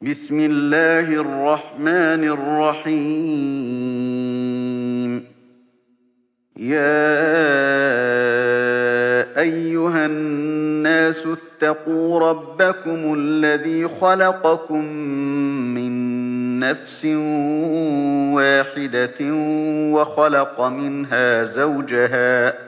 بِسْمِ اللَّهِ الرَّحْمَٰنِ الرَّحِيمِ. يَا أَيُّهَا النَّاسُ اتَّقُوا رَبَّكُمُ الَّذِي خَلَقَكُم مِّن نَّفْسٍ وَاحِدَةٍ وَخَلَقَ مِنْهَا زَوْجَهَا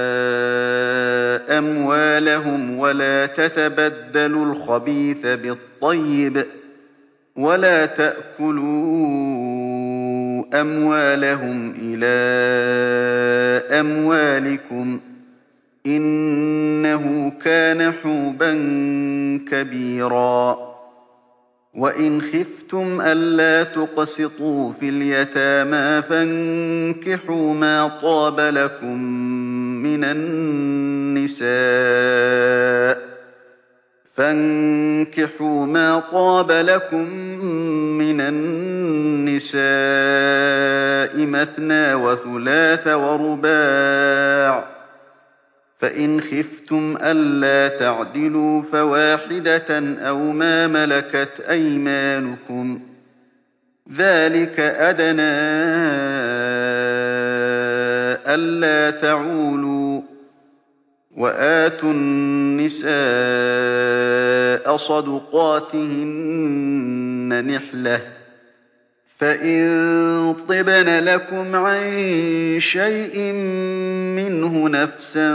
أَمْوَالَهُمْ وَلَا تَتَبَدَّلُوا الْخَبِيثَ بِالطَّيِّبِ ۖ وَلَا تَأْكُلُوا أَمْوَالَهُمْ إِلَىٰ أَمْوَالِكُمْ ۚ إِنَّهُ كَانَ حُوبًا كَبِيرًا. وَإِنْ خِفْتُمْ أَلَّا تُقْسِطُوا فِي الْيَتَامَىٰ فَانكِحُوا مَا طَابَ لَكُم مِّنَ النِّسَاءِ مَثْنَىٰ وَثُلَاثَ وَرُبَاعَ ۖ. فَإِنْ خِفْتُمْ أَلَّا تَعْدِلُوا فَوَاحِدَةً أَوْ مَا مَلَكَتْ أَيْمَانُكُمْ ۚ. ذَٰلِكَ أَدْنَىٰ أَلَّا تَعُولُوا ۚ وَآتُوا النِّسَاءَ صَدُقَاتِهِنَّ نِحْلَةً ۚ فَإِن طِبْنَ لَكُمْ عَن شَيْءٍ مِّنْهُ نَفْسًا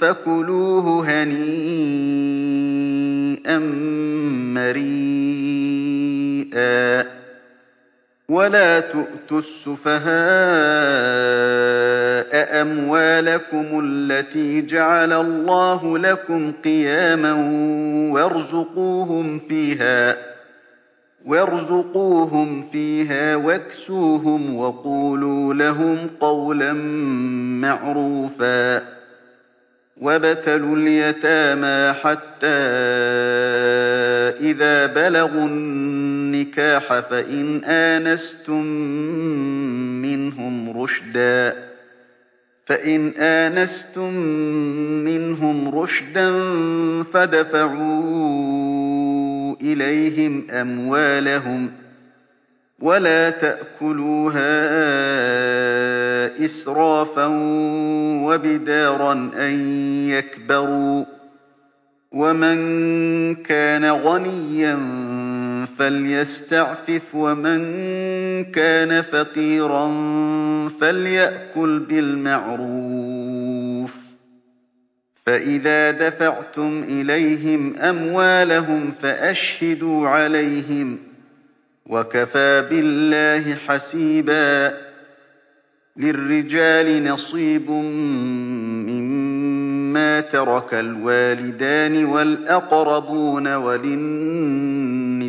فَكُلُوهُ هَنِيئًا مَّرِيئًا ۚ وَلَا تُؤْتُوا السُّفَهَاءَ أَمْوَالَكُمُ الَّتِي جَعَلَ اللَّهُ لَكُمْ قِيَامًا وَارْزُقُوهُمْ فِيهَا وَاكْسُوهُمْ وَقُولُوا لَهُمْ قَوْلًا مَّعْرُوفًا وَابْتَلُوا الْيَتَامَىٰ حَتَّىٰ إِذَا بَلَغُوا النِّكَاحَ فَإِنْ آنَسْتُم مِّنْهُمْ رُشْدًا فَادْفَعُوا إِلَيْهِمْ أَمْوَالَهُمْ ۖ وَلَا تَأْكُلُوهَا إِسْرَافًا وَبِدَارًا أَن يَكْبَرُوا ۚ وَمَن كَانَ غَنِيًّا فَلْيَسْتَعْفِفْ ۖ وَمَن كَانَ فَقِيرًا فَلْيَأْكُلْ بِالْمَعْرُوفِ ۚ. فَإِذَا دَفَعْتُمْ إِلَيْهِمْ أَمْوَالَهُمْ فَأَشْهِدُوا عَلَيْهِمْ ۚ وَكَفَىٰ بِاللَّهِ حَسِيبًا لِّلرِّجَالِ نَصِيبٌ مِّمَّا تَرَكَ الْوَالِدَانِ وَالْأَقْرَبُونَ ۚ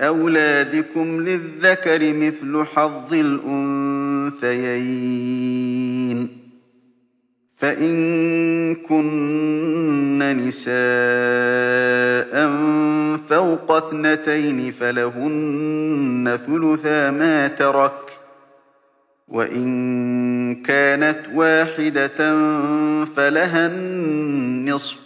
أَوْلَادِكُمْ لِلذَّكَرِ مِثْلُ حَظِّ الْأُنثَيَيْنِ ۚ. فَإِن كُنَّ نِسَاءً فَوْقَ اثْنَتَيْنِ فَلَهُنَّ ثُلُثَا مَا تَرَكَ ۖ وَإِن كَانَتْ وَاحِدَةً فَلَهَا النِّصْفُ ۚ.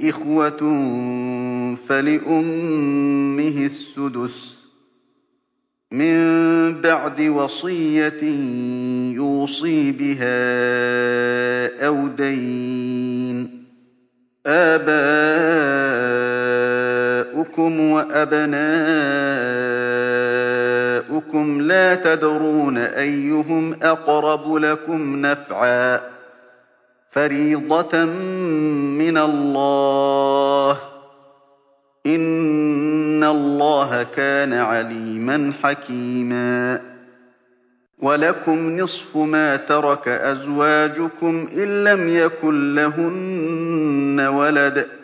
إِخْوَةٌ فَلِأُمِّهِ السُّدُسُ ۚ مِن بَعْدِ وَصِيَّةٍ يُوصِي بِهَا أَوْ دَيْنٍ ۗ. آبَاؤُكُمْ وَأَبْنَاؤُكُمْ لَا تَدْرُونَ أَيُّهُمْ أَقْرَبُ لَكُمْ نَفْعًا ۚ. فَرِيضَةً مِّنَ اللَّهِ ۗ. إِنَّ اللَّهَ كَانَ عَلِيمًا حَكِيمًا. وَلَكُمْ نِصْفُ مَا تَرَكَ أَزْوَاجُكُمْ إِن لَّمْ يَكُن لَّهُنَّ وَلَدٌ ۚ.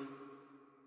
ۚ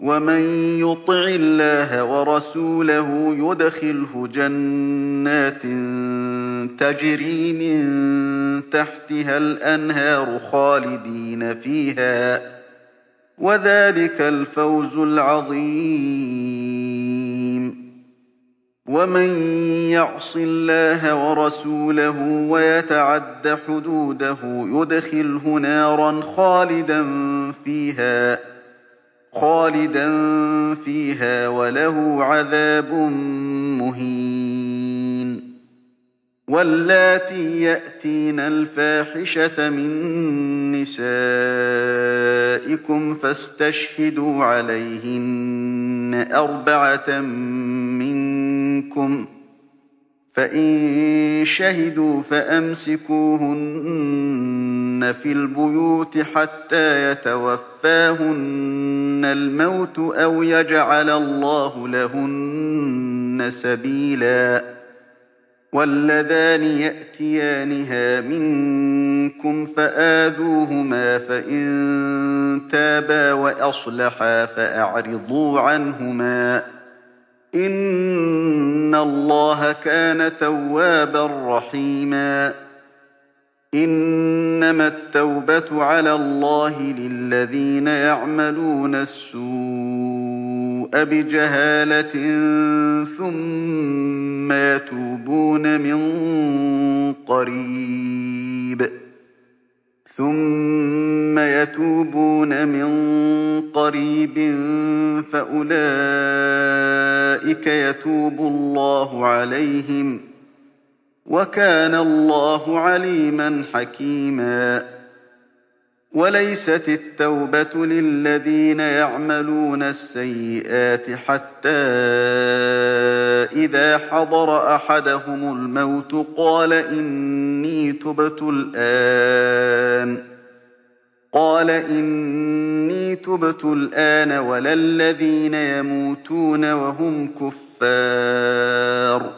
وَمَن يُطِعِ اللَّهَ وَرَسُولَهُ يُدْخِلْهُ جَنَّاتٍ تَجْرِي مِن تَحْتِهَا الْأَنْهَارُ خَالِدِينَ فِيهَا ۚ وَذَٰلِكَ الْفَوْزُ الْعَظِيمُ. وَمَن يَعْصِ اللَّهَ وَرَسُولَهُ وَيَتَعَدَّ حُدُودَهُ يُدْخِلْهُ نَارًا خَالِدًا فِيهَا وَلَهُ عَذَابٌ مُّهِينٌ وَاللَّاتِي يَأْتِينَ الْفَاحِشَةَ مِن نِّسَائِكُمْ فَاسْتَشْهِدُوا عَلَيْهِنَّ أَرْبَعَةً مِّنكُمْ ۖ فَإِن شَهِدُوا فَأَمْسِكُوهُنَّ فِي الْبُيُوتِ حَتَّىٰ يَتَوَفَّاهُنَّ الْمَوْتُ أَوْ يَجْعَلَ اللَّهُ لَهُنَّ سَبِيلًا ۗ. وَاللَّذَانِ يَأْتِيَانِهَا مِنكُمْ فَآذُوهُمَا ۖ فَإِن تَابَا وَأَصْلَحَا فَأَعْرِضُوا عَنْهُمَا ۗ. إِنَّ اللَّهَ كَانَ تَوَّابًا رَّحِيمًا. إِنَّمَا التَّوْبَةُ عَلَى اللَّهِ لِلَّذِينَ يَعْمَلُونَ السُّوءَ بِجَهَالَةٍ ثُمَّ يَتُوبُونَ مِن قَرِيبٍ. ثُمَّ يَتُوبُونَ مِن قَرِيبٍ فَأُولَٰئِكَ يَتُوبُ اللَّهُ عَلَيْهِمْ ۗ وَكَانَ اللَّهُ عَلِيمًا حَكِيمًا. وَلَيْسَتِ التَّوْبَةُ لِلَّذِينَ يَعْمَلُونَ السَّيِّئَاتِ حَتَّىٰ إِذَا حَضَرَ أَحَدَهُمُ الْمَوْتُ قَالَ إِنِّي تُبْتُ الْآنَ. وَلَا الَّذِينَ يَمُوتُونَ وَهُمْ كُفَّارٌ ۚ.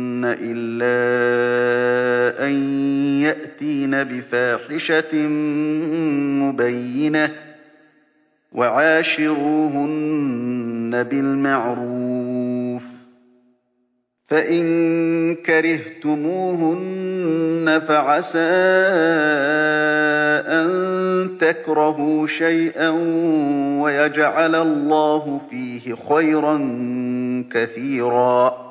إِلَّا أَن يَأْتِينَ بِفَاحِشَةٍ مُّبَيِّنَةٍ ۚ وَعَاشِرُوهُنَّ بِالْمَعْرُوفِ ۚ فَإِن كَرِهْتُمُوهُنَّ فَعَسَىٰ أَن تَكْرَهُوا شَيْئًا وَيَجْعَلَ اللَّهُ فِيهِ خَيْرًا كَثِيرًا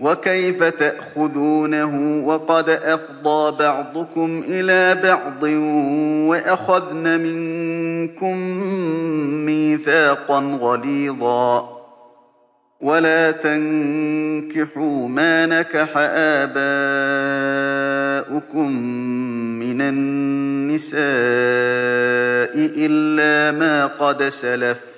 وَكَيْفَ تَأْخُذُونَهُ وَقَدْ أَفْضَىٰ بَعْضُكُمْ إِلَىٰ بَعْضٍ وَأَخَذْنَ مِنكُم مِّيثَاقًا غَلِيظًا. وَلَا تَنكِحُوا مَا نَكَحَ آبَاؤُكُم مِّنَ النِّسَاءِ إِلَّا مَا قَدْ سَلَفَ ۚ.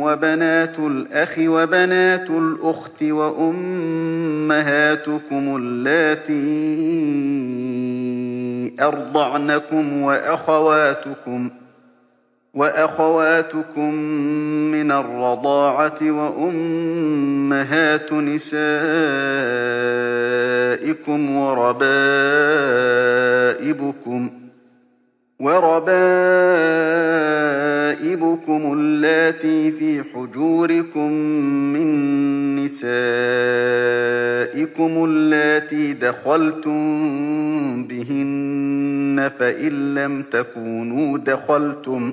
وَبَنَاتُ الْأَخِ وَبَنَاتُ الْأُخْتِ وَأُمَّهَاتُكُمُ اللَّاتِي أَرْضَعْنَكُمْ وَأَخَوَاتُكُم مِّنَ الرَّضَاعَةِ وَأُمَّهَاتُ نِسَائِكُمْ وَرَبَائِبُكُمُ اللَّاتِي فِي حُجُورِكُم مِّن نِّسَائِكُمُ اللَّاتِي دَخَلْتُم بِهِنَّ فَإِن لَّمْ تَكُونُوا دَخَلْتُم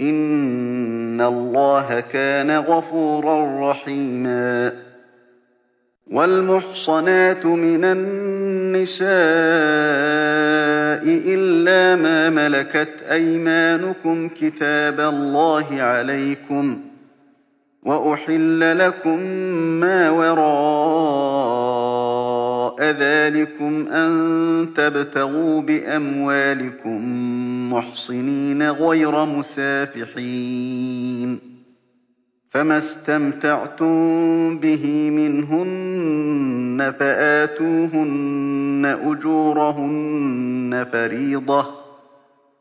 إِنَّ اللَّهَ كَانَ غَفُورًا رَّحِيمًا وَالْمُحْصَنَاتُ مِنَ النِّسَاءِ إِلَّا مَا مَلَكَتْ أَيْمَانُكُمْ ۖ كِتَابَ اللَّهِ عَلَيْكُمْ ۚ وَأُحِلَّ لَكُم مَّا وَرَاءَ ذَٰلِكُمْ أَن تَبْتَغُوا بِأَمْوَالِكُم مُّحْصِنِينَ غَيْرَ مُسَافِحِينَ ۚ فَمَا اسْتَمْتَعْتُم بِهِ مِنْهُنَّ فَآتُوهُنَّ أُجُورَهُنَّ فَرِيضَةً ۚ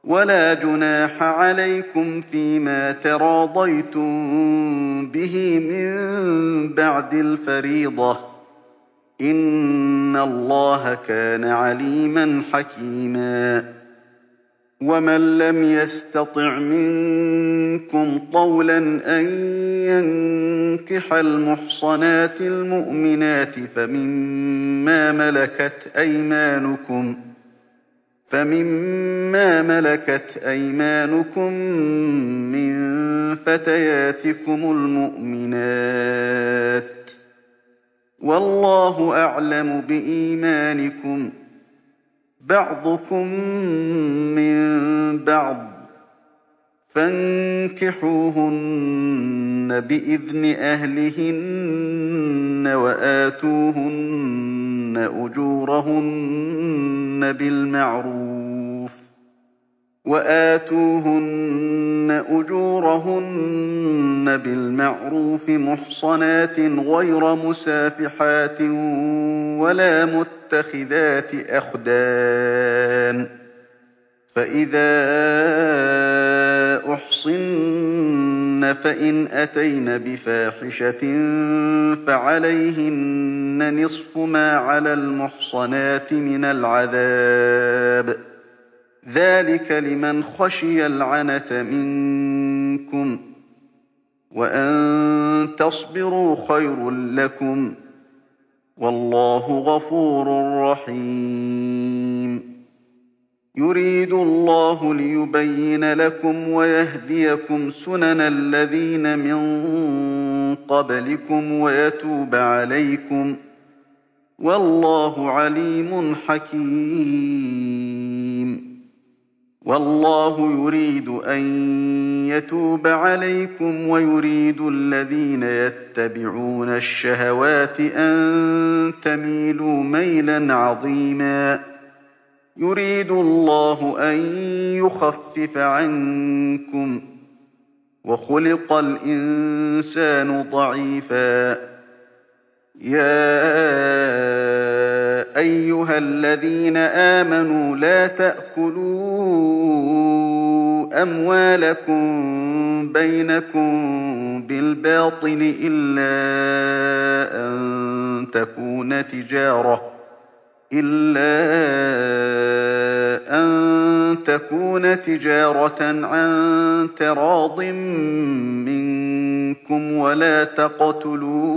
وَلَا جُنَاحَ عَلَيْكُمْ فِيمَا تَرَاضَيْتُم بِهِ مِن بَعْدِ الْفَرِيضَةِ ۚ إِنَّ اللَّهَ كَانَ عَلِيمًا حَكِيمًا وَمَن لَّمْ يَسْتَطِعْ مِنكُمْ طَوْلًا أَن يَنكِحَ الْمُحْصَنَاتِ الْمُؤْمِنَاتِ فَمِمَّا مَلَكَتْ أَيْمَانُكُم مِّن فَتَيَاتِكُمُ الْمُؤْمِنَاتِ ۚ وَاللَّهُ أَعْلَمُ بِإِيمَانِكُم ۚ. بَعْضُكُم مِّن بَعْضٍ ۚ. فَانكِحُوهُنَّ بِإِذْنِ أَهْلِهِنَّ وَآتُوهُنَّ أُجُورَهُنَّ بِالْمَعْرُوفِ مُحْصَنَاتٍ غَيْرَ مُسَافِحَاتٍ وَلَا مُتَّخِذَاتِ أَخْدَانٍ ۚ فَإِذَا أُحْصِنَّ فَإِنْ أَتَيْنَ بِفَاحِشَةٍ فَعَلَيْهِنَّ نِصْفُ مَا عَلَى الْمُحْصَنَاتِ مِنَ الْعَذَابِ ۚ ذَٰلِكَ لِمَنْ خَشِيَ الْعَنَتَ مِنكُمْ ۚ وَأَن تَصْبِرُوا خَيْرٌ لَّكُمْ ۗ وَاللَّهُ غَفُورٌ رَّحِيمٌ يُرِيدُ اللَّهُ لِيُبَيِّنَ لَكُمْ وَيَهْدِيَكُمْ سُنَنَ الَّذِينَ مِن قَبْلِكُمْ وَيَتُوبَ عَلَيْكُمْ ۗ وَاللَّهُ عَلِيمٌ حَكِيمٌ وَاللَّهُ يُرِيدُ أَن يَتُوبَ عَلَيْكُمْ وَيُرِيدُ الَّذِينَ يَتَّبِعُونَ الشَّهَوَاتِ أَن تَمِيلُوا مَيْلًا عَظِيمًا. يُرِيدُ اللَّهُ أَن يُخَفِّفَ عَنكُمْ ۚ وَخُلِقَ الْإِنسَانُ ضَعِيفًا. يَا أَيُّهَا الَّذِينَ آمَنُوا لَا تَأْكُلُوا أَمْوَالَكُم بَيْنَكُم بِالْبَاطِلِ إِلَّا أَن تَكُونَ تِجَارَةً عَن تَرَاضٍ مِّنكُمْ ۚ وَلَا تَقْتُلُوا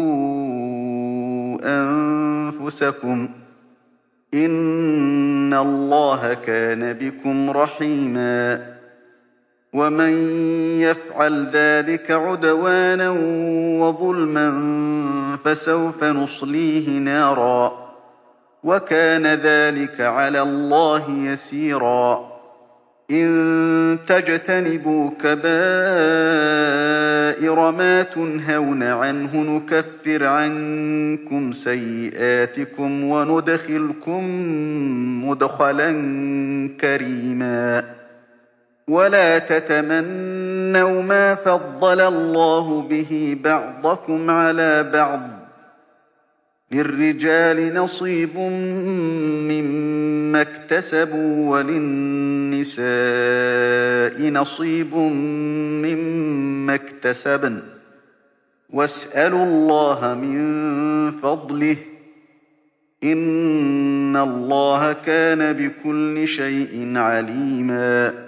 أَنفُسَكُمْ ۚ. إِنَّ اللَّهَ كَانَ بِكُمْ رَحِيمًا وَمَن يَفْعَلْ ذَٰلِكَ عُدْوَانًا وَظُلْمًا فَسَوْفَ نُصْلِيهِ نَارًا ۚ وَكَانَ ذَٰلِكَ عَلَى اللَّهِ يَسِيرًا إِن تَجْتَنِبُوا كَبَائِرَ مَا تُنْهَوْنَ عَنْهُ نُكَفِّرْ عَنكُمْ سَيِّئَاتِكُمْ وَنُدْخِلْكُم مُّدْخَلًا كَرِيمًا وَلَا تَتَمَنَّوْا مَا فَضَّلَ اللَّهُ بِهِ بَعْضَكُمْ عَلَىٰ بَعْضٍ ۚ لِّلرِّجَالِ نَصِيبٌ مِّمَّا اكْتَسَبُوا وَلِلنِّسَاءِ نَصِيبٌ مِّمَّا اكْتَسَبْنَ ۚ وَاسْأَلُوا اللَّهَ مِن فَضْلِهِ ۗ إِنَّ اللَّهَ كَانَ بِكُلِّ شَيْءٍ عَلِيمًا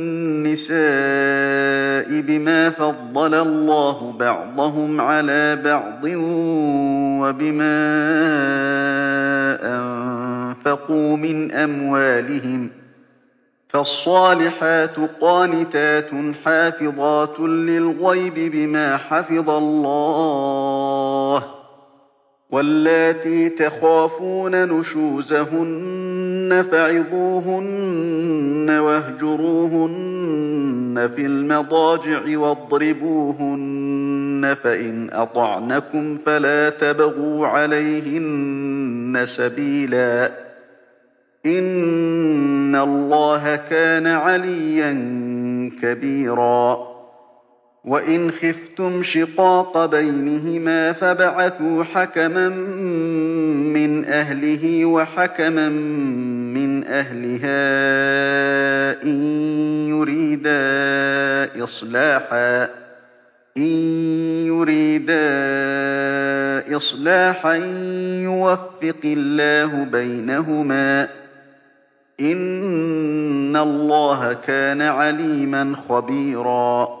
بِمَا فَضَّلَ اللَّهُ بَعْضَهُمْ عَلَىٰ بَعْضٍ وَبِمَا أَنفَقُوا مِنْ أَمْوَالِهِمْ ۚ فَالصَّالِحَاتُ قَانِتَاتٌ حَافِظَاتٌ لِّلْغَيْبِ بِمَا حَفِظَ اللَّهُ ۚ وَاللَّاتِي تَخَافُونَ نُشُوزَهُنَّ فَعِظُوهُنَّ وَاهْجُرُوهُنَّ وَاهْجُرُوهُنَّ فِي الْمَضَاجِعِ وَاضْرِبُوهُنَّ ۖ فَإِنْ أَطَعْنَكُمْ فَلَا تَبْغُوا عَلَيْهِنَّ سَبِيلًا ۗ. إِنَّ اللَّهَ كَانَ عَلِيًّا كَبِيرًا. وَإِنْ خِفْتُمْ شِقَاقَ بَيْنِهِمَا فَابْعَثُوا حَكَمًا مِّنْ أَهْلِهِ وَحَكَمًا مِّنْ أَهْلِهَا إِن يُرِيدَا إِصْلَاحًا يُوَفِّقِ اللَّهُ بَيْنَهُمَا ۗ. إِنَّ اللَّهَ كَانَ عَلِيمًا خَبِيرًا.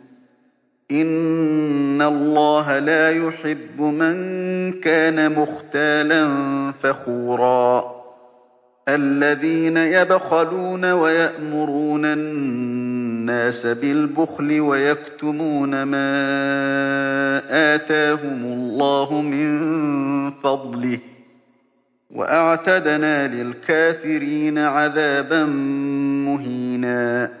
إِنَّ اللَّهَ لَا يُحِبُّ مَن كَانَ مُخْتَالًا فَخُورًا الَّذِينَ يَبْخَلُونَ وَيَأْمُرُونَ النَّاسَ بِالْبُخْلِ وَيَكْتُمُونَ مَا آتَاهُمُ اللَّهُ مِن فَضْلِهِ ۗ وَأَعْتَدْنَا لِلْكَافِرِينَ عَذَابًا مُّهِينًا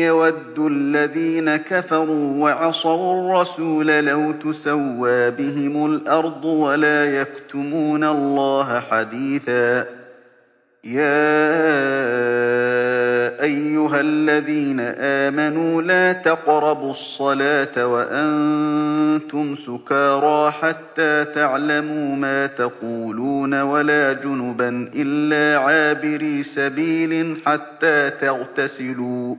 يَوَدُّ الَّذِينَ كَفَرُوا وَعَصَوُا الرَّسُولَ لَوْ تُسَوَّىٰ بِهِمُ الْأَرْضُ وَلَا يَكْتُمُونَ اللَّهَ حَدِيثًا. يَا أَيُّهَا الَّذِينَ آمَنُوا لَا تَقْرَبُوا الصَّلَاةَ وَأَنتُمْ سُكَارَىٰ حَتَّىٰ تَعْلَمُوا مَا تَقُولُونَ وَلَا جُنُبًا إِلَّا عَابِرِي سَبِيلٍ حَتَّىٰ تَغْتَسِلُوا ۚ.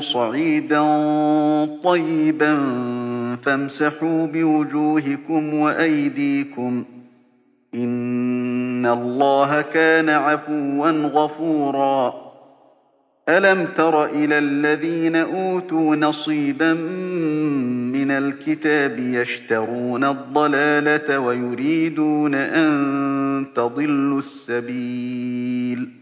صَعِيدًا طَيِّبًا فَامْسَحُوا بِوُجُوهِكُمْ وَأَيْدِيكُمْ ۗ إِنَّ اللَّهَ كَانَ عَفُوًّا غَفُورًا. أَلَمْ تَرَ إِلَى الَّذِينَ أُوتُوا نَصِيبًا مِّنَ الْكِتَابِ يَشْتَرُونَ الضَّلَالَةَ وَيُرِيدُونَ أَن تَضِلُّوا السَّبِيلَ ۗ؟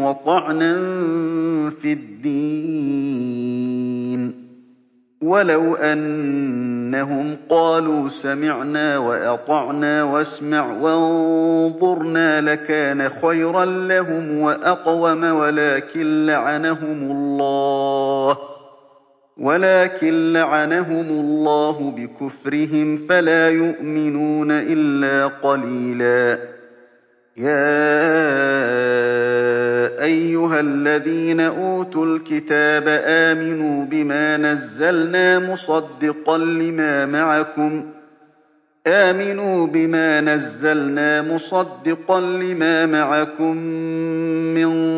وَطَعْنًا فِي الدِّينِ. وَلَوْ أَنَّهُمْ قَالُوا سَمِعْنَا وَأَطَعْنَا وَاسْمَعْ وَانظُرْنَا لَكَانَ خَيْرًا لَّهُمْ وَأَقْوَمَ وَلَٰكِن لَّعَنَهُمُ اللَّهُ. بِكُفْرِهِمْ فَلَا يُؤْمِنُونَ إِلَّا قَلِيلًا. يَا أَيُّهَا الَّذِينَ أُوتُوا الْكِتَابَ آمِنُوا بِمَا نَزَّلْنَا مُصَدِّقًا لِّمَا مَعَكُم مِّن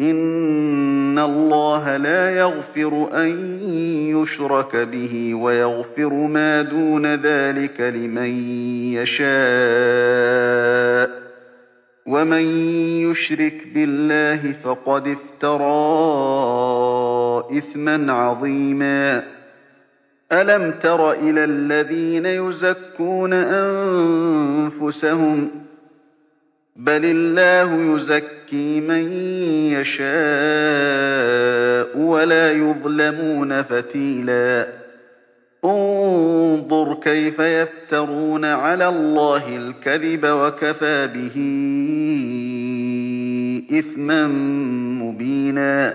إِنَّ اللَّهَ لَا يَغْفِرُ أَن يُشْرَكَ بِهِ وَيَغْفِرُ مَا دُونَ ذَٰلِكَ لِمَن يَشَاءُ ۚ وَمَن يُشْرِكْ بِاللَّهِ فَقَدِ افْتَرَىٰ إِثْمًا عَظِيمًا أَلَمْ تَرَ إِلَى الَّذِينَ يُزَكُّونَ أَنفُسَهُم ۚ بَلِ اللَّهُ يُزَكِّي مَن يَشَاءُ وَلَا يُظْلَمُونَ فَتِيلًا. انظُرْ كَيْفَ يَفْتَرُونَ عَلَى اللَّهِ الْكَذِبَ وَكَفَىٰ بِهِ إِثْمًا مُّبِينًا.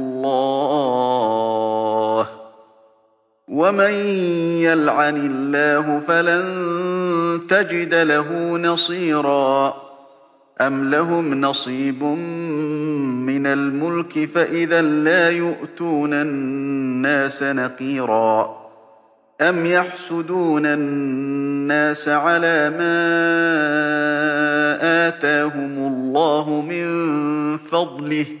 وَمَن يَلْعَنِ اللَّهُ فَلَن تَجِدَ لَهُ نَصِيرًا أَمْ لَهُمْ نَصِيبٌ مِّنَ الْمُلْكِ فَإِذًا لَّا يُؤْتُونَ النَّاسَ نَقِيرًا أَمْ يَحْسُدُونَ النَّاسَ عَلَىٰ مَا آتَاهُمُ اللَّهُ مِن فَضْلِهِ ۖ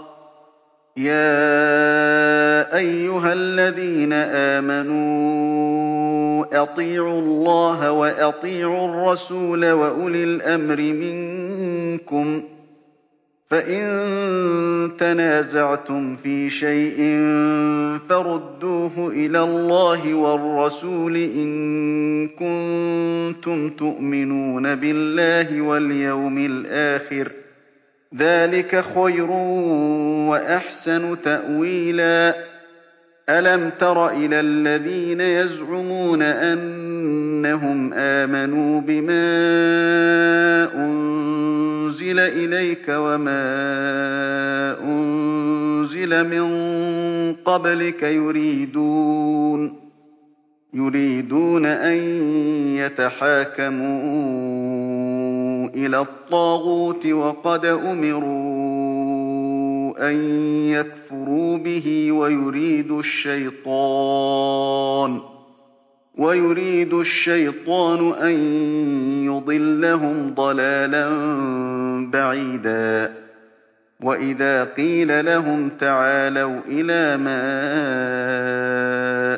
يَا أَيُّهَا الَّذِينَ آمَنُوا أَطِيعُوا اللَّهَ وَأَطِيعُوا الرَّسُولَ وَأُولِي الْأَمْرِ مِنكُمْ ۖ فَإِن تَنَازَعْتُمْ فِي شَيْءٍ فَرُدُّوهُ إِلَى اللَّهِ وَالرَّسُولِ إِن كُنتُمْ تُؤْمِنُونَ بِاللَّهِ وَالْيَوْمِ الْآخِرِ ۚ ذَٰلِكَ خَيْرٌ وَأَحْسَنُ تَأْوِيلًا أَلَمْ تَرَ إِلَى الَّذِينَ يَزْعُمُونَ أَنَّهُمْ آمَنُوا بِمَا أُنزِلَ إِلَيْكَ وَمَا أُنزِلَ مِن قَبْلِكَ يُرِيدُونَ أَن يَتَحَاكَمُوا إِلَى الطَّاغُوتِ وَقَدْ أُمِرُوا أَن يَكْفُرُوا بِهِ وَيُرِيدُ الشَّيْطَانُ أَن يُضِلَّهُمْ ضَلَالًا بَعِيدًا. وَإِذَا قِيلَ لَهُمْ تَعَالَوْا إِلَىٰ مَا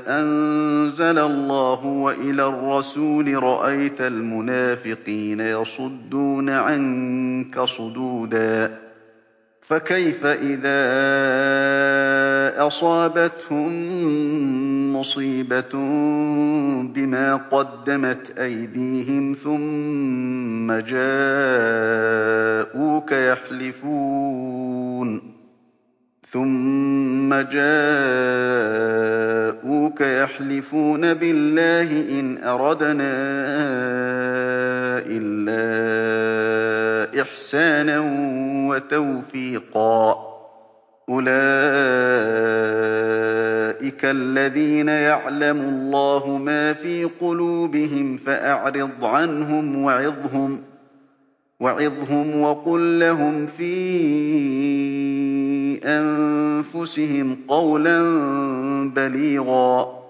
أَنزَلَ اللَّهُ وَإِلَى الرَّسُولِ رَأَيْتَ الْمُنَافِقِينَ يَصُدُّونَ عَنكَ صُدُودًا فَكَيْفَ إِذَا أَصَابَتْهُم مُّصِيبَةٌ بِمَا قَدَّمَتْ أَيْدِيهِمْ ثُمَّ جَاءُوكَ يَحْلِفُونَ بِاللَّهِ إِنْ أَرَدْنَا إِلَّا إِحْسَانًا وَتَوْفِيقًا ۚ أُولَٰئِكَ الَّذِينَ يَعْلَمُ اللَّهُ مَا فِي قُلُوبِهِمْ فَأَعْرِضْ عَنْهُمْ وَعِظْهُمْ وَقُل لَّهُمْ فِي أَنفُسِهِمْ قَوْلًا بَلِيغًا.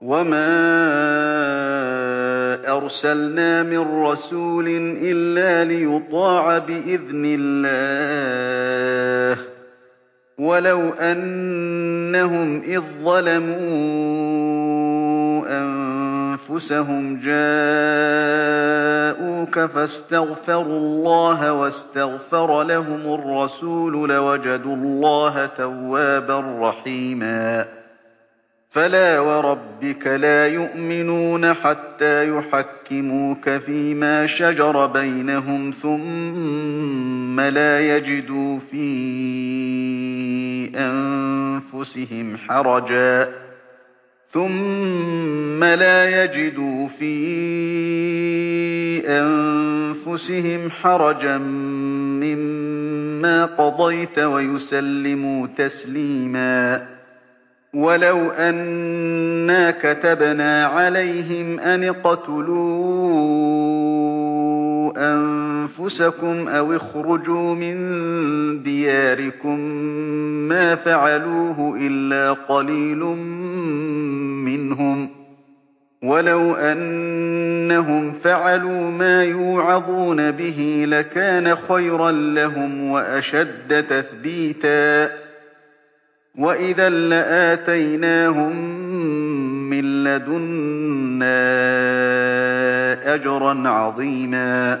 وَمَا أَرْسَلْنَا مِن رَّسُولٍ إِلَّا لِيُطَاعَ بِإِذْنِ اللَّهِ ۚ. وَلَوْ أَنَّهُمْ إِذ ظَّلَمُوا أَنفُسَهُمْ جَاءُوكَ فَاسْتَغْفَرُوا اللَّهَ وَاسْتَغْفَرَ لَهُمُ الرَّسُولُ لَوَجَدُوا اللَّهَ تَوَّابًا رَّحِيمًا. فَلَا وَرَبِّكَ لَا يُؤْمِنُونَ حَتَّىٰ يُحَكِّمُوكَ فِيمَا شَجَرَ بَيْنَهُمْ ثُمَّ لَا يَجِدُوا فِي أَنفُسِهِمْ حَرَجًا. مِّمَّا قَضَيْتَ وَيُسَلِّمُوا تَسْلِيمًا وَلَوْ أَنَّا كَتَبْنَا عَلَيْهِمْ أَنِ اقْتُلُوا أَنفُسَكُمْ أَوِ اخْرُجُوا مِن دِيَارِكُم مَّا فَعَلُوهُ إِلَّا قَلِيلٌ مِّنْهُمْ ۖ وَلَوْ أَنَّهُمْ فَعَلُوا مَا يُوعَظُونَ بِهِ لَكَانَ خَيْرًا لَّهُمْ وَأَشَدَّ تَثْبِيتًا ۚ وَإِذًا لَّآتَيْنَاهُم مِّن لَّدُنَّا أَجْرًا عَظِيمًا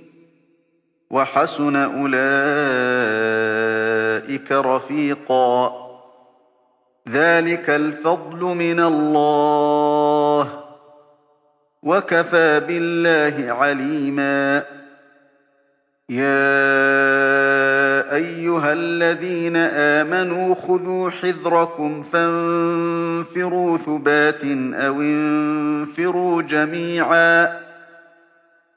وَحَسُنَ أُولَٰئِكَ رَفِيقًا ۚ. ذَٰلِكَ الْفَضْلُ مِنَ اللَّهِ ۚ. وَكَفَىٰ بِاللَّهِ عَلِيمًا. يَا أَيُّهَا الَّذِينَ آمَنُوا خُذُوا حِذْرَكُمْ فَانفِرُوا ثُبَاتٍ أَوِ انفِرُوا جَمِيعًا ۚ.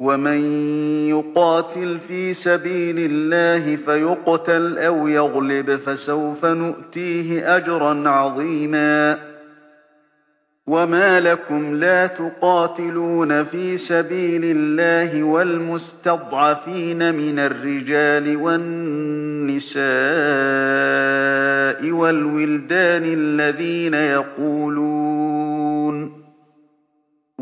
وَمَن يُقَاتِلْ فِي سَبِيلِ اللَّهِ فَيُقْتَلْ أَوْ يَغْلِبْ فَسَوْفَ نُؤْتِيهِ أَجْرًا عَظِيمًا وَمَا لَكُمْ لَا تُقَاتِلُونَ فِي سَبِيلِ اللَّهِ وَالْمُسْتَضْعَفِينَ مِنَ الرِّجَالِ وَالنِّسَاءِ وَالْوِلْدَانِ الَّذِينَ يَقُولُونَ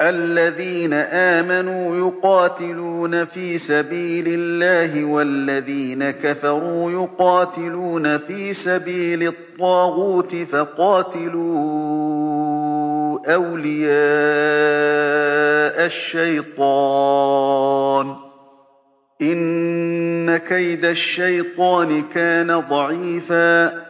الَّذِينَ آمَنُوا يُقَاتِلُونَ فِي سَبِيلِ اللَّهِ وَالَّذِينَ كَفَرُوا يُقَاتِلُونَ فِي سَبِيلِ الطَّاغُوتِ فَقَاتِلُوا أَوْلِيَاءَ الشَّيْطَانِ ۖ. إِنَّ كَيْدَ الشَّيْطَانِ كَانَ ضَعِيفًا.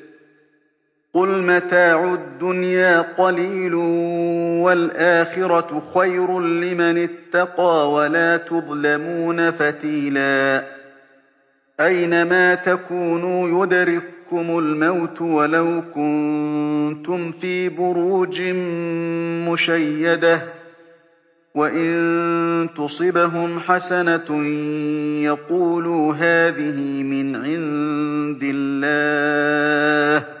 قُلْ مَتَاعُ الدُّنْيَا قَلِيلٌ وَالْآخِرَةُ خَيْرٌ لِّمَنِ اتَّقَىٰ وَلَا تُظْلَمُونَ فَتِيلًا أَيْنَ مَا تَكُونُوا يُدْرِككُّمُ الْمَوْتُ وَلَوْ كُنتُمْ فِي بُرُوجٍ مُّشَيَّدَةٍ ۗ وَإِن تُصِبْهُمْ حَسَنَةٌ يَقُولُوا هَٰذِهِ مِنْ عِندِ اللَّهِ ۖ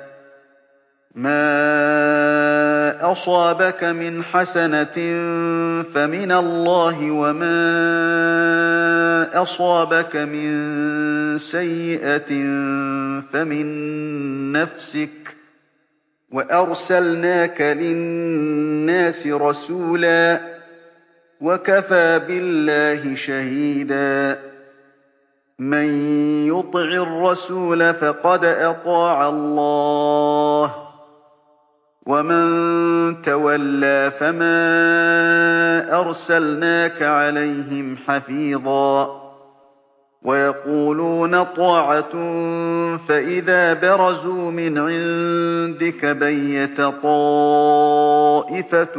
مَا أَصَابَكَ مِنْ حَسَنَةٍ فَمِنَ اللَّهِ وَمَا أَصَابَكَ مِن سَيِّئَةٍ فَمِن نَّفْسِكَ ۚ وَأَرْسَلْنَاكَ لِلنَّاسِ رَسُولًا ۚ وَكَفَىٰ بِاللَّهِ شَهِيدًا مَّن يُطِعِ الرَّسُولَ فَقَدْ أَطَاعَ اللَّهَ ۖ وَمَن تَوَلَّىٰ فَمَا أَرْسَلْنَاكَ عَلَيْهِمْ حَفِيظًا وَيَقُولُونَ طَاعَةٌ فَإِذَا بَرَزُوا مِنْ عِندِكَ بَيَّتَ طَائِفَةٌ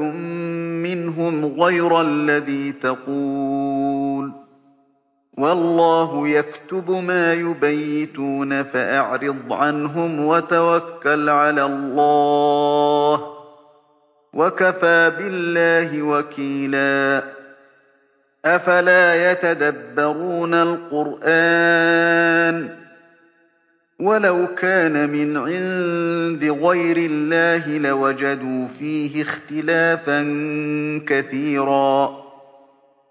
مِّنْهُمْ غَيْرَ الَّذِي تَقُولُ ۖ وَاللَّهُ يَكْتُبُ مَا يُبَيِّتُونَ فَأَعْرِضْ عَنْهُمْ وَتَوَكَّلْ عَلَى اللَّهِ ۚ وَكَفَىٰ بِاللَّهِ وَكِيلًا. أَفَلَا يَتَدَبَّرُونَ الْقُرْآنَ ۚ وَلَوْ كَانَ مِنْ عِندِ غَيْرِ اللَّهِ لَوَجَدُوا فِيهِ اخْتِلَافًا كَثِيرًا.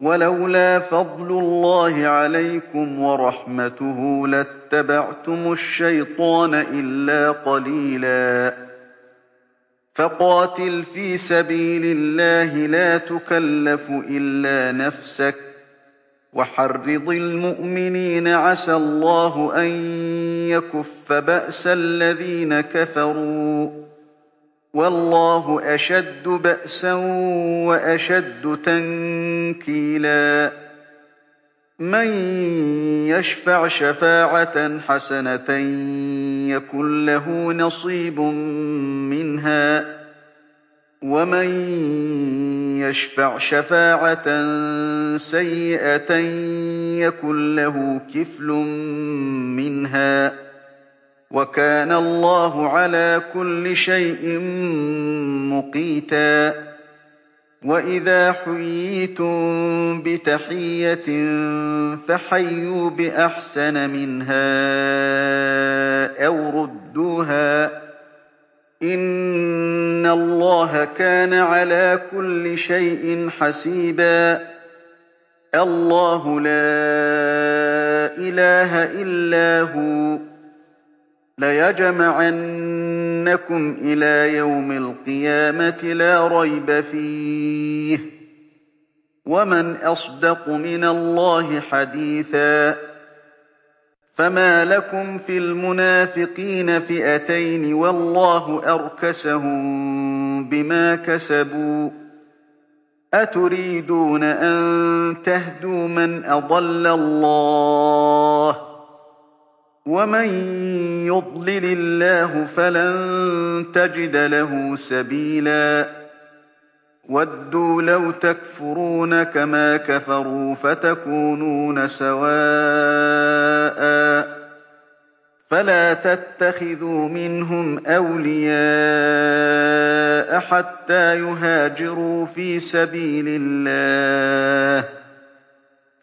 وَلَوْلَا فَضْلُ اللَّهِ عَلَيْكُمْ وَرَحْمَتُهُ لَاتَّبَعْتُمُ الشَّيْطَانَ إِلَّا قَلِيلًا. فَقَاتِلْ فِي سَبِيلِ اللَّهِ لَا تُكَلَّفُ إِلَّا نَفْسَكَ. وَحَرِّضِ الْمُؤْمِنِينَ ۖ عَسَى اللَّهُ أَن يَكُفَّ بَأْسَ الَّذِينَ كَفَرُوا ۚ. وَاللَّهُ أَشَدُّ بَأْسًا وَأَشَدُّ تَنكِيلًا. مَّن يَشْفَعْ شَفَاعَةً حَسَنَةً يَكُن لَّهُ نَصِيبٌ مِّنْهَا ۖ. وَمَن يَشْفَعْ شَفَاعَةً سَيِّئَةً يَكُن لَّهُ كِفْلٌ مِّنْهَا ۗ. وَكَانَ اللَّهُ عَلَىٰ كُلِّ شَيْءٍ مُّقِيتًا. وَإِذَا حُيِّيتُم بِتَحِيَّةٍ فَحَيُّوا بِأَحْسَنَ مِنْهَا أَوْ رُدُّوهَا ۗ. إِنَّ اللَّهَ كَانَ عَلَىٰ كُلِّ شَيْءٍ حَسِيبًا. اللَّهُ لَا إِلَٰهَ إِلَّا هُوَ ۚ. لَيَجْمَعَنَّكُمْ إِلَىٰ يَوْمِ الْقِيَامَةِ لَا رَيْبَ فِيهِ ۗ. وَمَنْ أَصْدَقُ مِنَ اللَّهِ حَدِيثًا فَمَا لَكُمْ فِي الْمُنَافِقِينَ فِئَتَيْنِ وَاللَّهُ أَرْكَسَهُم بِمَا كَسَبُوا ۚ. أَتُرِيدُونَ أَن تَهْدُوا مَنْ أَضَلَّ اللَّهُ ۖ؟ وَمَن يُضْلِلِ اللَّهُ فَلَن تَجِدَ لَهُ سَبِيلًا وَدُّوا لَوْ تَكْفُرُونَ كَمَا كَفَرُوا فَتَكُونُونَ سَوَاءً ۖ فَلَا تَتَّخِذُوا مِنْهُمْ أَوْلِيَاءَ حَتَّىٰ يُهَاجِرُوا فِي سَبِيلِ اللَّهِ ۚ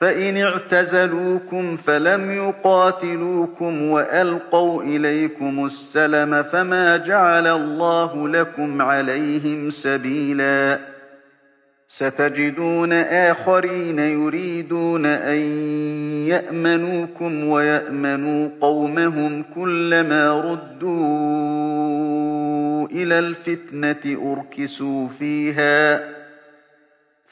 فَإِنِ اعْتَزَلُوكُمْ فَلَمْ يُقَاتِلُوكُمْ وَأَلْقَوْا إِلَيْكُمُ السَّلَمَ فَمَا جَعَلَ اللَّهُ لَكُمْ عَلَيْهِمْ سَبِيلًا سَتَجِدُونَ آخَرِينَ يُرِيدُونَ أَن يَأْمَنُوكُمْ وَيَأْمَنُوا قَوْمَهُمْ كُلَّمَا رُدُّوا إِلَى الْفِتْنَةِ أُرْكِسُوا فِيهَا ۚ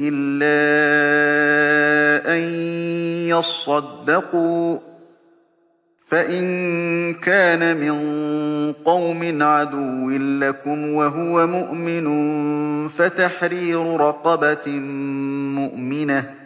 إِلَّا أَن يَصَّدَّقُوا ۚ فَإِن كَانَ مِن قَوْمٍ عَدُوٍّ لَّكُمْ وَهُوَ مُؤْمِنٌ فَتَحْرِيرُ رَقَبَةٍ مُّؤْمِنَةٍ.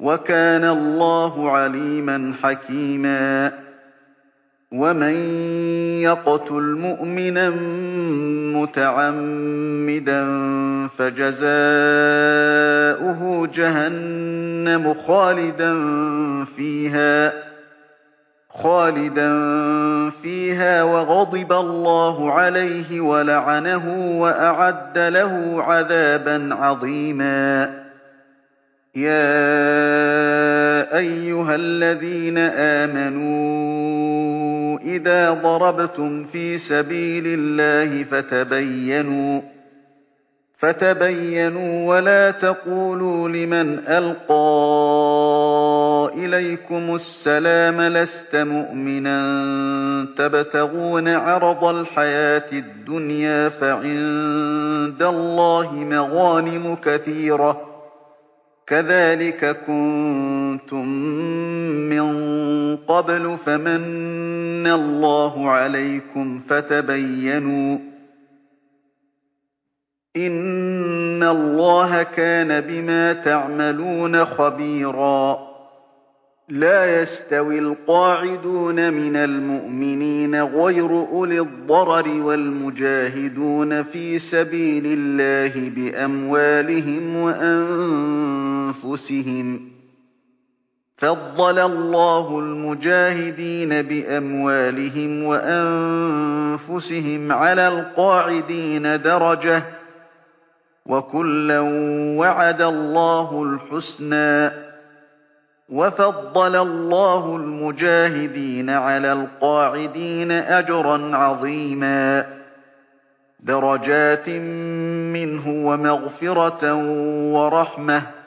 وَكَانَ اللَّهُ عَلِيمًا حَكِيمًا. وَمَن يَقْتُلْ مُؤْمِنًا مُّتَعَمِّدًا فَجَزَاؤُهُ جَهَنَّمُ خَالِدًا فِيهَا وَغَضِبَ اللَّهُ عَلَيْهِ وَلَعَنَهُ وَأَعَدَّ لَهُ عَذَابًا عَظِيمًا. يَا أَيُّهَا الَّذِينَ آمَنُوا إِذَا ضَرَبْتُمْ فِي سَبِيلِ اللَّهِ فَتَبَيَّنُوا وَلَا تَقُولُوا لِمَنْ أَلْقَىٰ إِلَيْكُمُ السَّلَامَ لَسْتَ مُؤْمِنًا تَبْتَغُونَ عَرَضَ الْحَيَاةِ الدُّنْيَا فَعِندَ اللَّهِ مَغَانِمُ كَثِيرَةٌ ۚ كَذَٰلِكَ كُنتُم مِّن قَبْلُ فَمَنَّ اللَّهُ عَلَيْكُمْ فَتَبَيَّنُوا ۚ إِنَّ اللَّهَ كَانَ بِمَا تَعْمَلُونَ خَبِيرًا لَّا يَسْتَوِي الْقَاعِدُونَ مِنَ الْمُؤْمِنِينَ غَيْرُ أُولِي الضَّرَرِ وَالْمُجَاهِدُونَ فِي سَبِيلِ اللَّهِ بِأَمْوَالِهِمْ وَأَنفُسِهِمْ ۚ فَضَّلَ اللَّهُ الْمُجَاهِدِينَ بِأَمْوَالِهِمْ وَأَنفُسِهِمْ عَلَى الْقَاعِدِينَ دَرَجَةً ۚ وَكُلًّا وَعَدَ اللَّهُ الْحُسْنَىٰ ۚ وَفَضَّلَ اللَّهُ الْمُجَاهِدِينَ عَلَى الْقَاعِدِينَ أَجْرًا عَظِيمًا دَرَجَاتٍ مِّنْهُ وَمَغْفِرَةً وَرَحْمَةً ۚ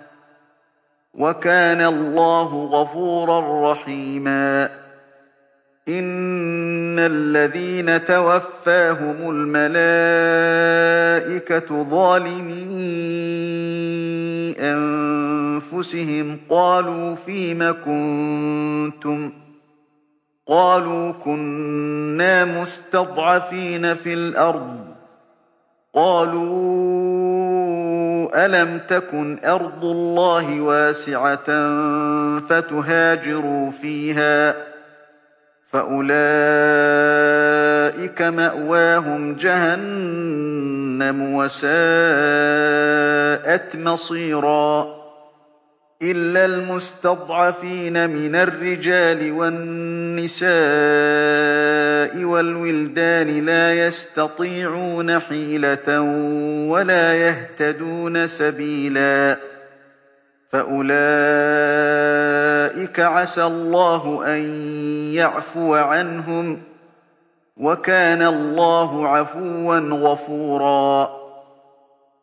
وَكَانَ اللَّهُ غَفُورًا رَّحِيمًا. إِنَّ الَّذِينَ تَوَفَّاهُمُ الْمَلَائِكَةُ ظَالِمِي أَنفُسِهِمْ. قَالُوا فِيمَ كُنتُمْ ۖ؟ قَالُوا كُنَّا مُسْتَضْعَفِينَ فِي الْأَرْضِ ۚ. قَالُوا أَلَمْ تَكُنْ أَرْضُ اللَّهِ وَاسِعَةً فَتُهَاجِرُوا فِيهَا ۚ فَأُولَٰئِكَ مَأْوَاهُمْ جَهَنَّمُ ۖ وَسَاءَتْ مَصِيرًا إِلَّا الْمُسْتَضْعَفِينَ مِنَ الرِّجَالِ وَالنِّسَاءِ وَالْوِلْدَانِ لَا يَسْتَطِيعُونَ حِيلَةً وَلَا يَهْتَدُونَ سَبِيلًا. فَأُولَٰئِكَ عَسَى اللَّهُ أَن يَعْفُوَ عَنْهُمْ ۚ وَكَانَ اللَّهُ عَفُوًّا غَفُورًا.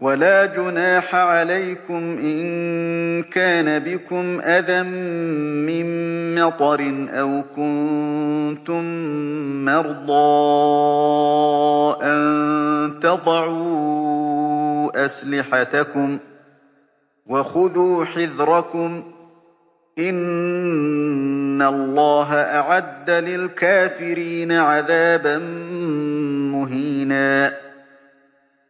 وَلَا جُنَاحَ عَلَيْكُمْ إِن كَانَ بِكُمْ أَذًى مِّن مَّطَرٍ أَوْ كُنتُم مَّرْضَىٰ أَن تَضَعُوا أَسْلِحَتَكُمْ ۖ وَخُذُوا حِذْرَكُمْ ۗ إِنَّ اللَّهَ أَعَدَّ لِلْكَافِرِينَ عَذَابًا مُّهِينًا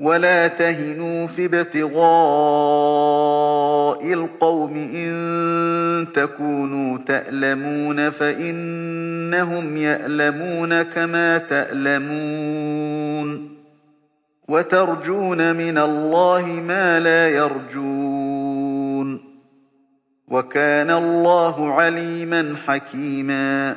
وَلَا تَهِنُوا فِي ابْتِغَاءِ الْقَوْمِ إِن تَكُونُوا تَأْلَمُونَ فَإِنَّهُمْ يَأْلَمُونَ كَمَا تَأْلَمُونَ وَتَرْجُونَ مِنَ اللَّهِ مَا لَا يَرْجُونَ ۗ وَكَانَ اللَّهُ عَلِيمًا حَكِيمًا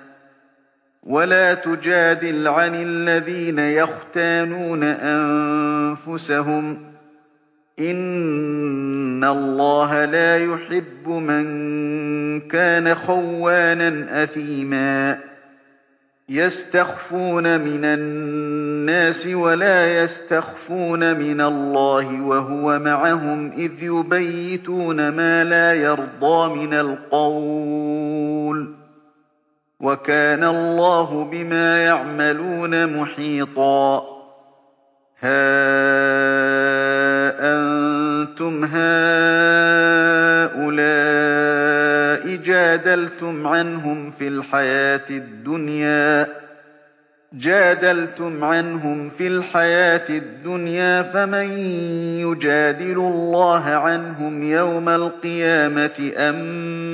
وَلَا تُجَادِلْ عَنِ الَّذِينَ يَخْتَانُونَ أَنفُسَهُمْ ۚ إِنَّ اللَّهَ لَا يُحِبُّ مَن كَانَ خَوَّانًا أَثِيمًا يَسْتَخْفُونَ مِنَ النَّاسِ وَلَا يَسْتَخْفُونَ مِنَ اللَّهِ وَهُوَ مَعَهُمْ إِذْ يُبَيِّتُونَ مَا لَا يَرْضَىٰ مِنَ الْقَوْلِ ۚ وَكَانَ اللَّهُ بِمَا يَعْمَلُونَ مُحِيطًا. هَا أَنتُمْ هَٰؤُلَاءِ جَادَلْتُمْ عَنْهُمْ فِي الْحَيَاةِ الدُّنْيَا. فَمَن يُجَادِلُ اللَّهَ عَنْهُمْ يَوْمَ الْقِيَامَةِ أَم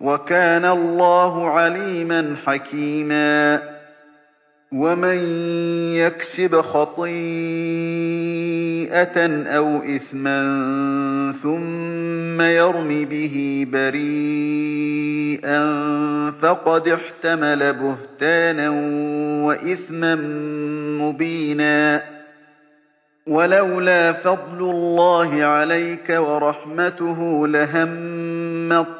وَكَانَ اللَّهُ عَلِيمًا حَكِيمًا. وَمَن يَكْسِبْ خَطِيئَةً أَوْ إِثْمًا ثُمَّ يَرْمِ بِهِ بَرِيئًا فَقَدِ احْتَمَلَ بُهْتَانًا وَإِثْمًا مُّبِينًا. وَلَوْلَا فَضْلُ اللَّهِ عَلَيْكَ وَرَحْمَتُهُ لَهَمَّت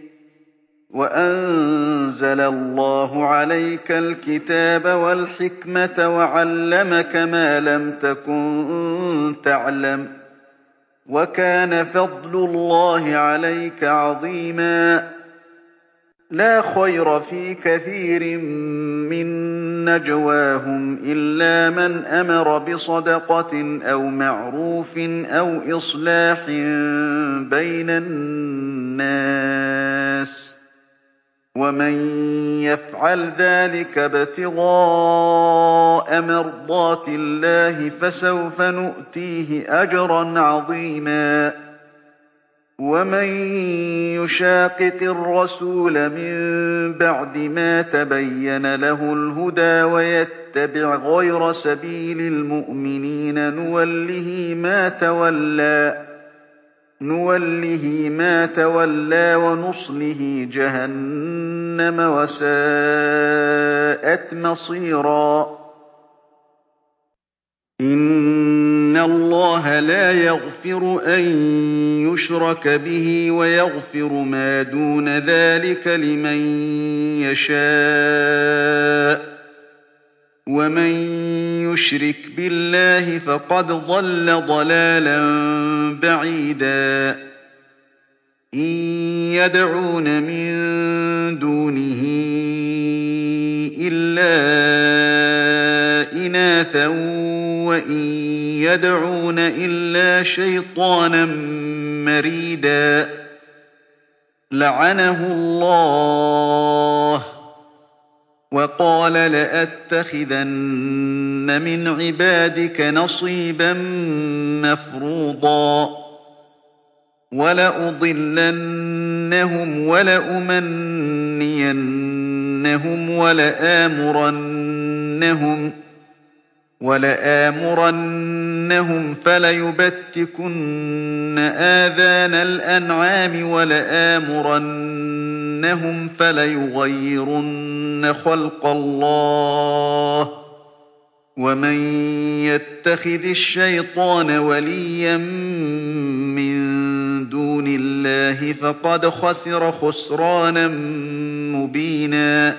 وَأَنزَلَ اللَّهُ عَلَيْكَ الْكِتَابَ وَالْحِكْمَةَ وَعَلَّمَكَ مَا لَمْ تَكُن تَعْلَمُ ۚ وَكَانَ فَضْلُ اللَّهِ عَلَيْكَ عَظِيمًا لَّا خَيْرَ فِي كَثِيرٍ مِّن نَّجْوَاهُمْ إِلَّا مَنْ أَمَرَ بِصَدَقَةٍ أَوْ مَعْرُوفٍ أَوْ إِصْلَاحٍ بَيْنَ النَّاسِ ۚ وَمَن يَفْعَلْ ذَٰلِكَ ابْتِغَاءَ مَرْضَاتِ اللَّهِ فَسَوْفَ نُؤْتِيهِ أَجْرًا عَظِيمًا وَمَن يُشَاقِقِ الرَّسُولَ مِن بَعْدِ مَا تَبَيَّنَ لَهُ الْهُدَىٰ وَيَتَّبِعْ غَيْرَ سَبِيلِ الْمُؤْمِنِينَ نُوَلِّهِ مَا تَوَلَّىٰ وَنُصْلِهِ جَهَنَّمَ ۖ وَسَاءَتْ مَصِيرًا إِنَّ اللَّهَ لَا يَغْفِرُ أَن يُشْرَكَ بِهِ وَيَغْفِرُ مَا دُونَ ذَٰلِكَ لِمَن يَشَاءُ ۚ وَمَن يُشْرِكْ بِاللَّهِ فَقَدْ ضَلَّ ضَلَالًا بَعِيدًا. إِن يَدْعُونَ مِن دُونِهِ إِلَّا إِنَاثًا وَإِن يَدْعُونَ إِلَّا شَيْطَانًا مَّرِيدًا. لَّعَنَهُ اللَّهُ ۘ وَقَالَ لَأَتَّخِذَنَّ مِنْ عِبَادِكَ نَصِيبًا مَّفْرُوضًا وَلَأُضِلَّنَّهُمْ وَلَأُمَنِّيَنَّهُمْ وَلَآمُرَنَّهُمْ فَلَيُبَتِّكُنَّ آذَانَ الْأَنْعَامِ وَلَآمُرَنَّهُمْ فَلَيُغَيِّرُنَّ خَلْقَ اللَّهِ ۚ وَمَن يَتَّخِذِ الشَّيْطَانَ وَلِيًّا مِّن دُونِ اللَّهِ فَقَدْ خَسِرَ خُسْرَانًا مُّبِينًا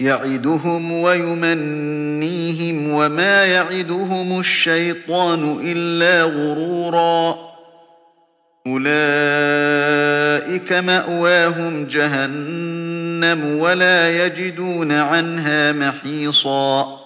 يَعِدُهُمْ وَيُمَنِّيهِمْ ۖ وَمَا يَعِدُهُمُ الشَّيْطَانُ إِلَّا غُرُورًا أُولَٰئِكَ مَأْوَاهُمْ جَهَنَّمُ وَلَا يَجِدُونَ عَنْهَا مَحِيصًا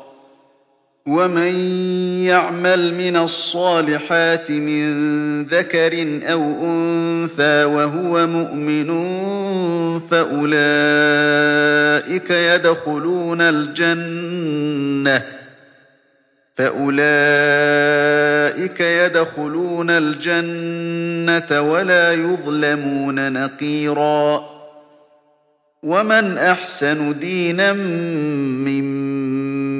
وَمَن يَعْمَلْ مِنَ الصَّالِحَاتِ مِن ذَكَرٍ أَوْ أُنثَىٰ وَهُوَ مُؤْمِنٌ فَأُولَٰئِكَ يَدْخُلُونَ الْجَنَّةَ وَلَا يُظْلَمُونَ نَقِيرًا وَمَنْ أَحْسَنُ دِينًا مِّمَّنْ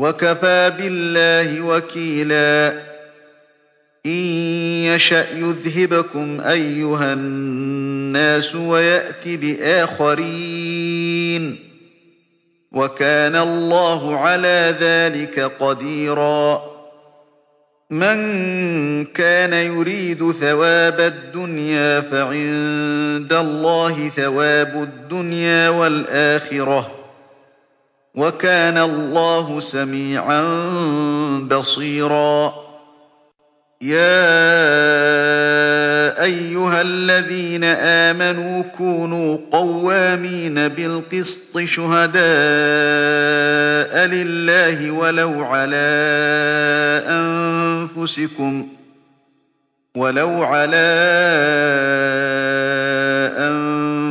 وَكَفَىٰ بِاللَّهِ وَكِيلًا. إِن يَشَأْ يُذْهِبْكُمْ أَيُّهَا النَّاسُ وَيَأْتِ بِآخَرِينَ ۚ. وَكَانَ اللَّهُ عَلَىٰ ذَٰلِكَ قَدِيرًا. مَّن كَانَ يُرِيدُ ثَوَابَ الدُّنْيَا فَعِندَ اللَّهِ ثَوَابُ الدُّنْيَا وَالْآخِرَةِ ۚ. وَكَانَ اللَّهُ سَمِيعًا بَصِيرًا. يَا أَيُّهَا الَّذِينَ آمَنُوا كُونُوا قَوَّامِينَ بِالْقِسْطِ شُهَدَاءَ لِلَّهِ وَلَوْ عَلَىٰ أَنفُسِكُمْ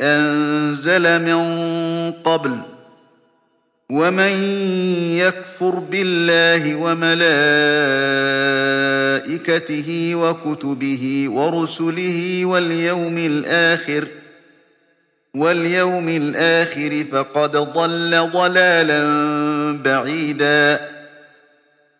أَنزَلَ مِن قَبْلُ ۚ وَمَن يَكْفُرْ بِاللَّهِ وَمَلَائِكَتِهِ وَكُتُبِهِ وَرُسُلِهِ وَالْيَوْمِ الْآخِرِ فَقَدْ ضَلَّ ضَلَالًا بَعِيدًا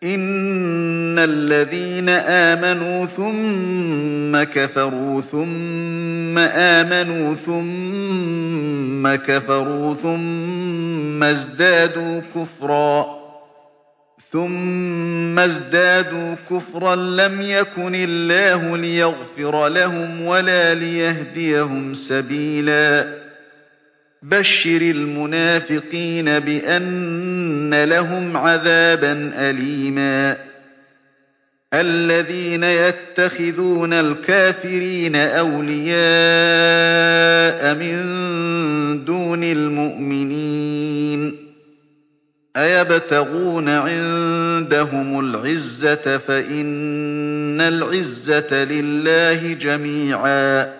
إِنَّ الَّذِينَ آمَنُوا ثُمَّ كَفَرُوا ثُمَّ آمَنُوا ثُمَّ كَفَرُوا ثُمَّ ازْدَادُوا كُفْرًا لَّمْ يَكُنِ اللَّهُ لِيَغْفِرَ لَهُمْ وَلَا لِيَهْدِيَهُمْ سَبِيلًا بَشِّرِ الْمُنَافِقِينَ بِأَنَّ لَهُمْ عَذَابًا أَلِيمًا الَّذِينَ يَتَّخِذُونَ الْكَافِرِينَ أَوْلِيَاءَ مِن دُونِ الْمُؤْمِنِينَ ۚ أَيَبْتَغُونَ عِندَهُمُ الْعِزَّةَ فَإِنَّ الْعِزَّةَ لِلَّهِ جَمِيعًا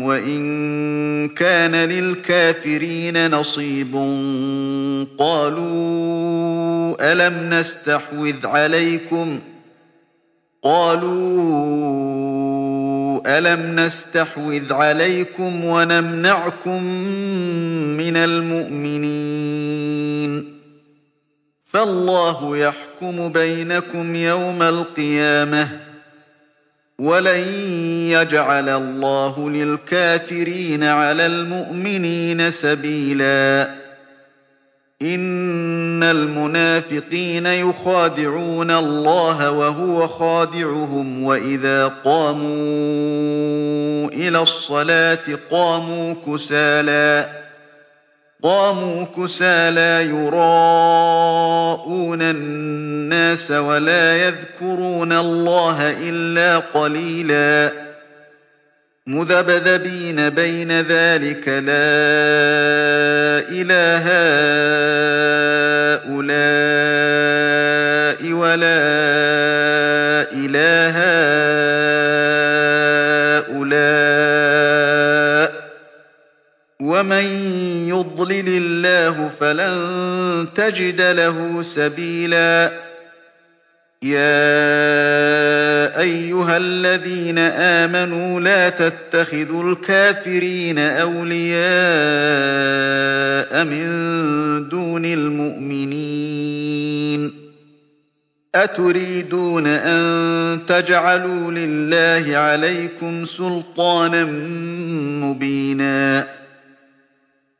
وَإِن كَانَ لِلْكَافِرِينَ نَصِيبٌ قَالُوا أَلَمْ نَسْتَحْوِذْ عَلَيْكُمْ وَنَمْنَعْكُم مِّنَ الْمُؤْمِنِينَ ۚ فَاللَّهُ يَحْكُمُ بَيْنَكُمْ يَوْمَ الْقِيَامَةِ ۗ وَلَن يَجْعَلَ اللَّهُ لِلْكَافِرِينَ عَلَى الْمُؤْمِنِينَ سَبِيلًا إِنَّ الْمُنَافِقِينَ يُخَادِعُونَ اللَّهَ وَهُوَ خَادِعُهُمْ وَإِذَا قَامُوا إِلَى الصَّلَاةِ قَامُوا كُسَالَىٰ يُرَاءُونَ النَّاسَ وَلَا يَذْكُرُونَ اللَّهَ إِلَّا قَلِيلًا. مُّذَبْذَبِينَ بَيْنَ ذَٰلِكَ لَا إِلَىٰ هَٰؤُلَاءِ وَلَا إِلَىٰ هَٰؤُلَاءِ ۚ. وَمَن يُضْلِلِ اللَّهُ فَلَن تَجِدَ لَهُ سَبِيلًا يَا أَيُّهَا الَّذِينَ آمَنُوا لَا تَتَّخِذُوا الْكَافِرِينَ أَوْلِيَاءَ مِن دُونِ الْمُؤْمِنِينَ ۚ أَتُرِيدُونَ أَن تَجْعَلُوا لِلَّهِ عَلَيْكُمْ سُلْطَانًا مُّبِينًا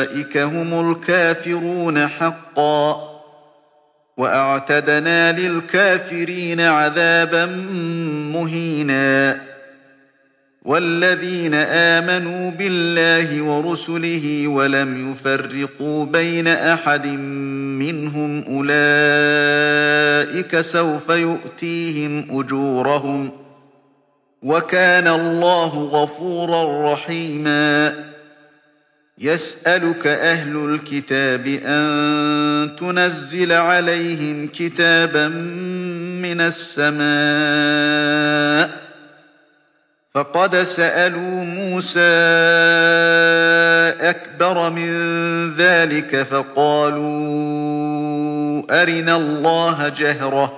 أُولَٰئِكَ هُمُ الْكَافِرُونَ حَقًّا وَأَعْتَدْنَا لِلْكَافِرِينَ عَذَابًا مُّهِينًا وَالَّذِينَ آمَنُوا بِاللَّهِ وَرُسُلِهِ وَلَمْ يُفَرِّقُوا بَيْنَ أَحَدٍ مِّنْهُمْ أُولَٰئِكَ سَوْفَ يُؤْتِيهِمْ أُجُورَهُمْ ۗ وَكَانَ اللَّهُ غَفُورًا رَّحِيمًا يَسْأَلُكَ أَهْلُ الْكِتَابِ أَن تُنَزِّلَ عَلَيْهِمْ كِتَابًا مِّنَ السَّمَاءِ ۚ. فَقَدْ سَأَلُوا مُوسَىٰ أَكْبَرَ مِن ذَٰلِكَ فَقَالُوا أَرِنَا اللَّهَ جَهْرَةً.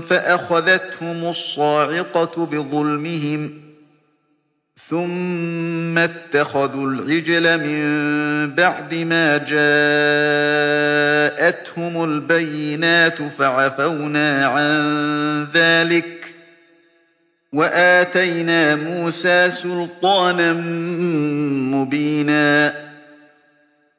فَأَخَذَتْهُمُ الصَّاعِقَةُ بِظُلْمِهِمْ ۚ ثُمَّ اتَّخَذُوا الْعِجْلَ مِن بَعْدِ مَا جَاءَتْهُمُ الْبَيِّنَاتُ فَعَفَوْنَا عَن ذَٰلِكَ ۚ وَآتَيْنَا مُوسَىٰ سُلْطَانًا مُّبِينًا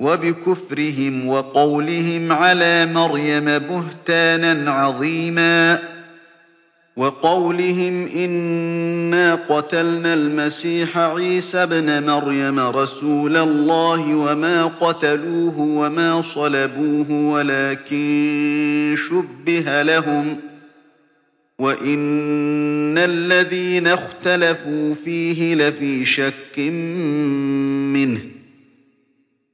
وَبِكُفْرِهِمْ وَقَوْلِهِمْ عَلَىٰ مَرْيَمَ بُهْتَانًا عَظِيمًا. وَقَوْلِهِمْ إِنَّا قَتَلْنَا الْمَسِيحَ عِيسَى ابْنَ مَرْيَمَ رَسُولَ اللَّهِ وَمَا قَتَلُوهُ وَمَا صَلَبُوهُ وَلَٰكِن شُبِّهَ لَهُمْ ۚ. وَإِنَّ الَّذِينَ اخْتَلَفُوا فِيهِ لَفِي شَكٍّ مِّنْهُ ۚ.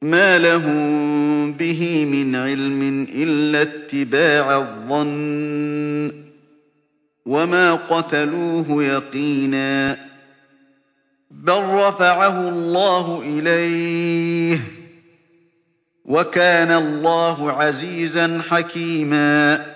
مَا لَهُم بِهِ مِنْ عِلْمٍ إِلَّا اتِّبَاعَ الظَّنِّ ۚ وَمَا قَتَلُوهُ يَقِينًا بَل رَّفَعَهُ اللَّهُ إِلَيْهِ ۚ وَكَانَ اللَّهُ عَزِيزًا حَكِيمًا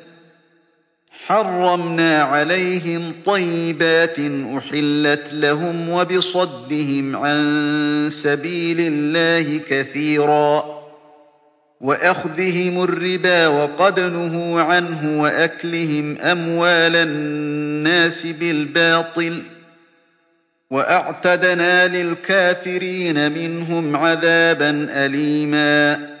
وَبِصَدِّهِمْ عَن سَبِيلِ اللَّهِ كَثِيرًا وَأَخْذِهِمُ الرِّبَا وَقَدْ نُهُوا عَنْهُ وَأَكْلِهِمْ أَمْوَالَ النَّاسِ بِالْبَاطِلِ ۚ وَأَعْتَدْنَا لِلْكَافِرِينَ مِنْهُمْ عَذَابًا أَلِيمًا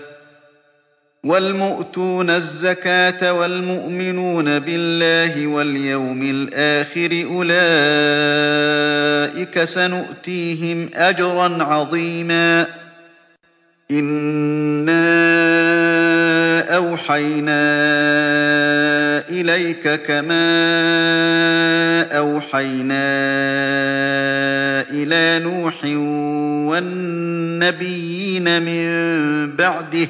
وَالْمُؤْتُونَ الزَّكَاةَ وَالْمُؤْمِنُونَ بِاللَّهِ وَالْيَوْمِ الْآخِرِ أُولَٰئِكَ سَنُؤْتِيهِمْ أَجْرًا عَظِيمًا. إِنَّا أَوْحَيْنَا إِلَيْكَ كَمَا أَوْحَيْنَا إِلَىٰ نُوحٍ وَالنَّبِيِّينَ مِن بَعْدِهِ ۚ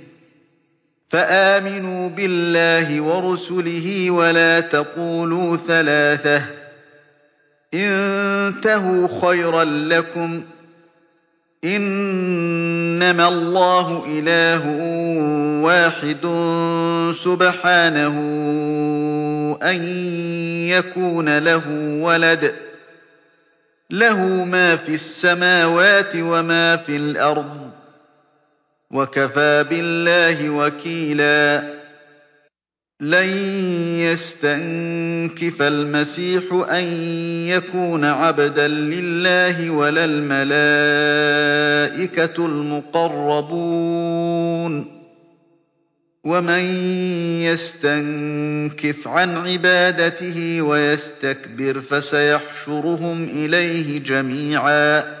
فَآمِنُوا بِاللَّهِ وَرُسُلِهِ وَلَا تَقُولُوا ثَلَاثَةٌ ۚ. انتَهُوا خَيْرًا لَّكُمْ ۚ. إِنَّمَا اللَّهُ إِلَٰهٌ وَاحِدٌ ۖ سُبْحَانَهُ أَن يَكُونَ لَهُ وَلَدٌ ۘ. لَّهُ مَا فِي السَّمَاوَاتِ وَمَا فِي الْأَرْضِ ۚ. وَكَفَىٰ بِاللَّهِ وَكِيلًا. لَّن يَسْتَنكِفَ الْمَسِيحُ أَن يَكُونَ عَبْدًا لِّلَّهِ وَلَا الْمَلَائِكَةُ الْمُقَرَّبُونَ ۚ. وَمَن يَسْتَنكِفْ عَنْ عِبَادَتِهِ وَيَسْتَكْبِرْ فَسَيَحْشُرُهُمْ إِلَيْهِ جَمِيعًا.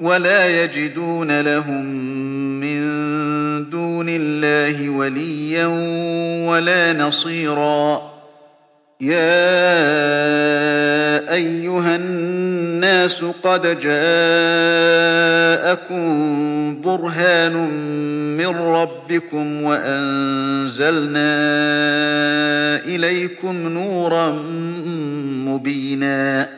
وَلَا يَجِدُونَ لَهُم مِّن دُونِ اللَّهِ وَلِيًّا وَلَا نَصِيرًا يَا أَيُّهَا النَّاسُ قَدْ جَاءَكُم بُرْهَانٌ مِّن رَّبِّكُمْ وَأَنزَلْنَا إِلَيْكُمْ نُورًا مُّبِينًا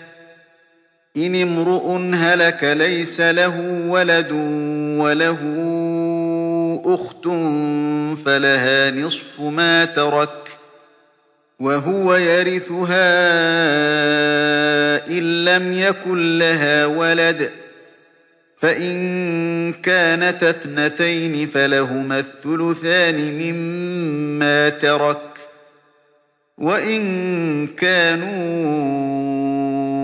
إِنِ امْرُؤٌ هَلَكَ لَيْسَ لَهُ وَلَدٌ وَلَهُ أُخْتٌ فَلَهَا نِصْفُ مَا تَرَكَ ۚ وَهُوَ يَرِثُهَا إِن لَّمْ يَكُن لَّهَا وَلَدٌ فَإِن كَانَتَا اثْنَتَيْنِ فَلَهُمَا الثُّلُثَانِ مِمَّا تَرَكَ ۖ وَإِن كَانُوا